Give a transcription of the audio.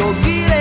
途切れ